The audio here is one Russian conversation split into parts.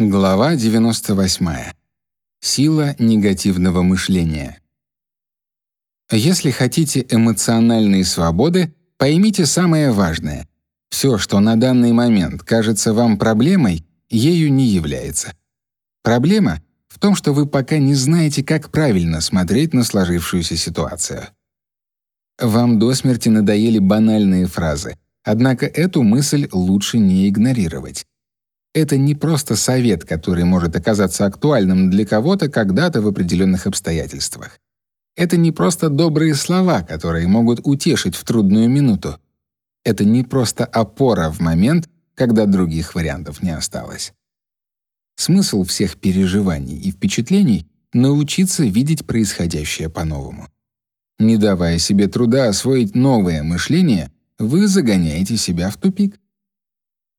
Глава 98. Сила негативного мышления. Если хотите эмоциональной свободы, поймите самое важное. Все, что на данный момент кажется вам проблемой, ею не является. Проблема в том, что вы пока не знаете, как правильно смотреть на сложившуюся ситуацию. Вам до смерти надоели банальные фразы, однако эту мысль лучше не игнорировать. Это не просто совет, который может оказаться актуальным для кого-то когда-то в определенных обстоятельствах. Это не просто добрые слова, которые могут утешить в трудную минуту. Это не просто опора в момент, когда других вариантов не осталось. Смысл всех переживаний и впечатлений — научиться видеть происходящее по-новому. Не давая себе труда освоить новое мышление, вы загоняете себя в тупик.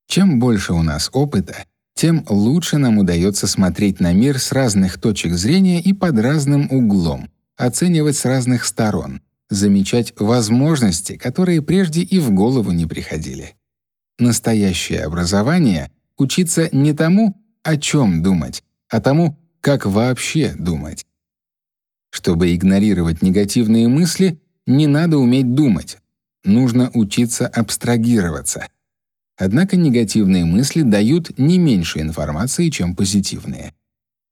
Чем больше у нас опыта, тем лучше нам удается смотреть на мир с разных точек зрения и под разным углом, оценивать с разных сторон, замечать возможности, которые прежде и в голову не приходили. Настоящее образование — учиться не тому, о чем думать, а тому, как вообще думать. Чтобы игнорировать негативные мысли, не надо уметь думать. Нужно учиться абстрагироваться — Однако негативные мысли дают не меньше информации, чем позитивные.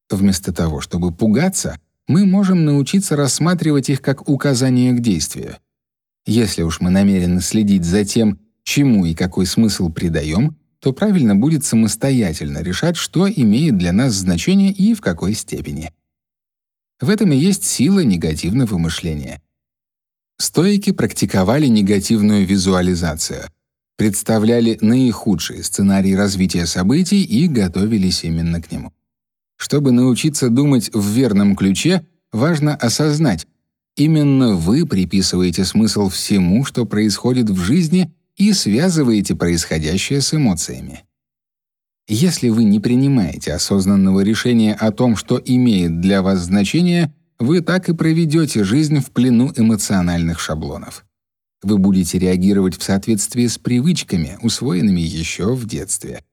Вместо того, чтобы пугаться, мы можем научиться рассматривать их как указание к действию. Если уж мы намерены следить за тем, чему и какой смысл придаем, то правильно будет самостоятельно решать, что имеет для нас значение и в какой степени. В этом и есть сила негативного мышления. Стоики практиковали негативную визуализацию — представляли наихудший сценарий развития событий и готовились именно к нему. Чтобы научиться думать в верном ключе, важно осознать, именно вы приписываете смысл всему, что происходит в жизни, и связываете происходящее с эмоциями. Если вы не принимаете осознанного решения о том, что имеет для вас значение, вы так и проведете жизнь в плену эмоциональных шаблонов. Вы будете реагировать в соответствии с привычками, усвоенными еще в детстве.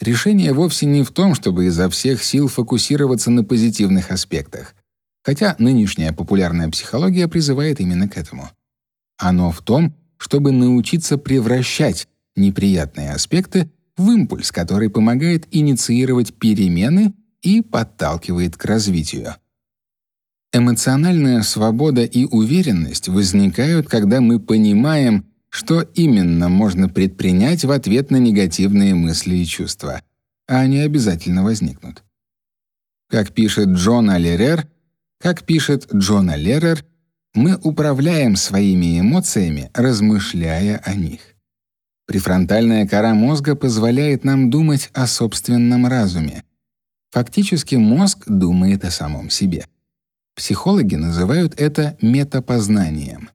Решение вовсе не в том, чтобы изо всех сил фокусироваться на позитивных аспектах, хотя нынешняя популярная психология призывает именно к этому. Оно в том, чтобы научиться превращать неприятные аспекты в импульс, который помогает инициировать перемены и подталкивает к развитию. Эмоциональная свобода и уверенность возникают, когда мы понимаем, что именно можно предпринять в ответ на негативные мысли и чувства, а они обязательно возникнут. Как пишет Джон Алерер, как пишет Джон Алерер, мы управляем своими эмоциями, размышляя о них. Префронтальная кора мозга позволяет нам думать о собственном разуме. Фактически мозг думает о самом себе. Психологи называют это метапознанием.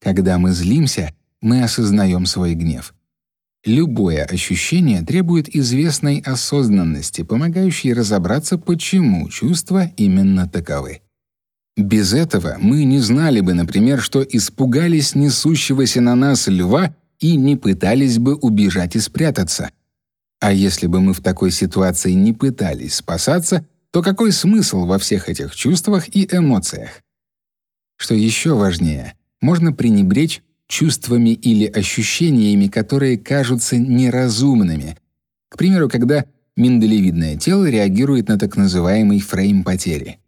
Когда мы злимся, мы осознаем свой гнев. Любое ощущение требует известной осознанности, помогающей разобраться, почему чувства именно таковы. Без этого мы не знали бы, например, что испугались несущегося на нас льва и не пытались бы убежать и спрятаться. А если бы мы в такой ситуации не пытались спасаться, то какой смысл во всех этих чувствах и эмоциях? Что еще важнее, можно пренебречь чувствами или ощущениями, которые кажутся неразумными. К примеру, когда миндалевидное тело реагирует на так называемый фрейм потери.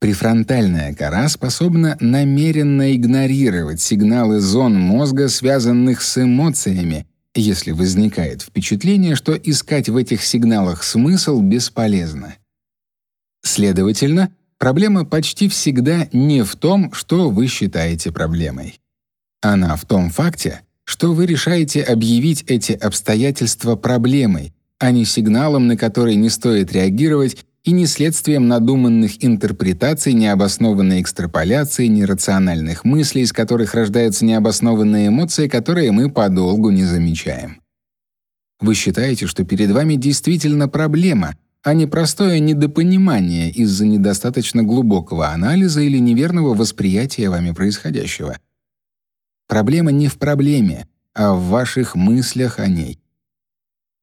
Префронтальная кора способна намеренно игнорировать сигналы зон мозга, связанных с эмоциями, если возникает впечатление, что искать в этих сигналах смысл бесполезно. Следовательно, проблема почти всегда не в том, что вы считаете проблемой. Она в том факте, что вы решаете объявить эти обстоятельства проблемой, а не сигналом, на который не стоит реагировать, и не следствием надуманных интерпретаций, необоснованной экстраполяции, нерациональных мыслей, из которых рождаются необоснованные эмоции, которые мы подолгу не замечаем. Вы считаете, что перед вами действительно проблема, а не простое недопонимание из-за недостаточно глубокого анализа или неверного восприятия вами происходящего. Проблема не в проблеме, а в ваших мыслях о ней.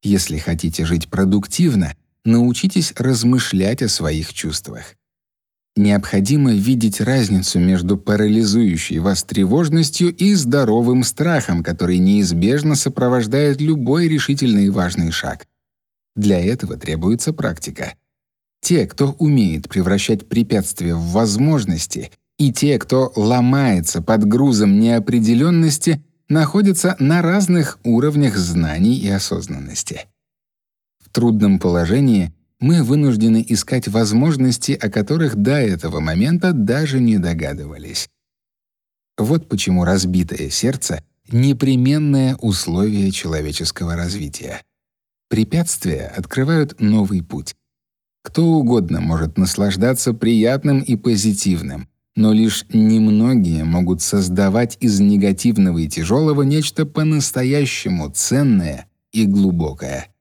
Если хотите жить продуктивно, научитесь размышлять о своих чувствах. Необходимо видеть разницу между парализующей вас тревожностью и здоровым страхом, который неизбежно сопровождает любой решительный и важный шаг. Для этого требуется практика. Те, кто умеет превращать препятствия в возможности, и те, кто ломается под грузом неопределенности, находятся на разных уровнях знаний и осознанности. В трудном положении мы вынуждены искать возможности, о которых до этого момента даже не догадывались. Вот почему разбитое сердце — непременное условие человеческого развития. Препятствия открывают новый путь. Кто угодно может наслаждаться приятным и позитивным, но лишь немногие могут создавать из негативного и тяжелого нечто по-настоящему ценное и глубокое.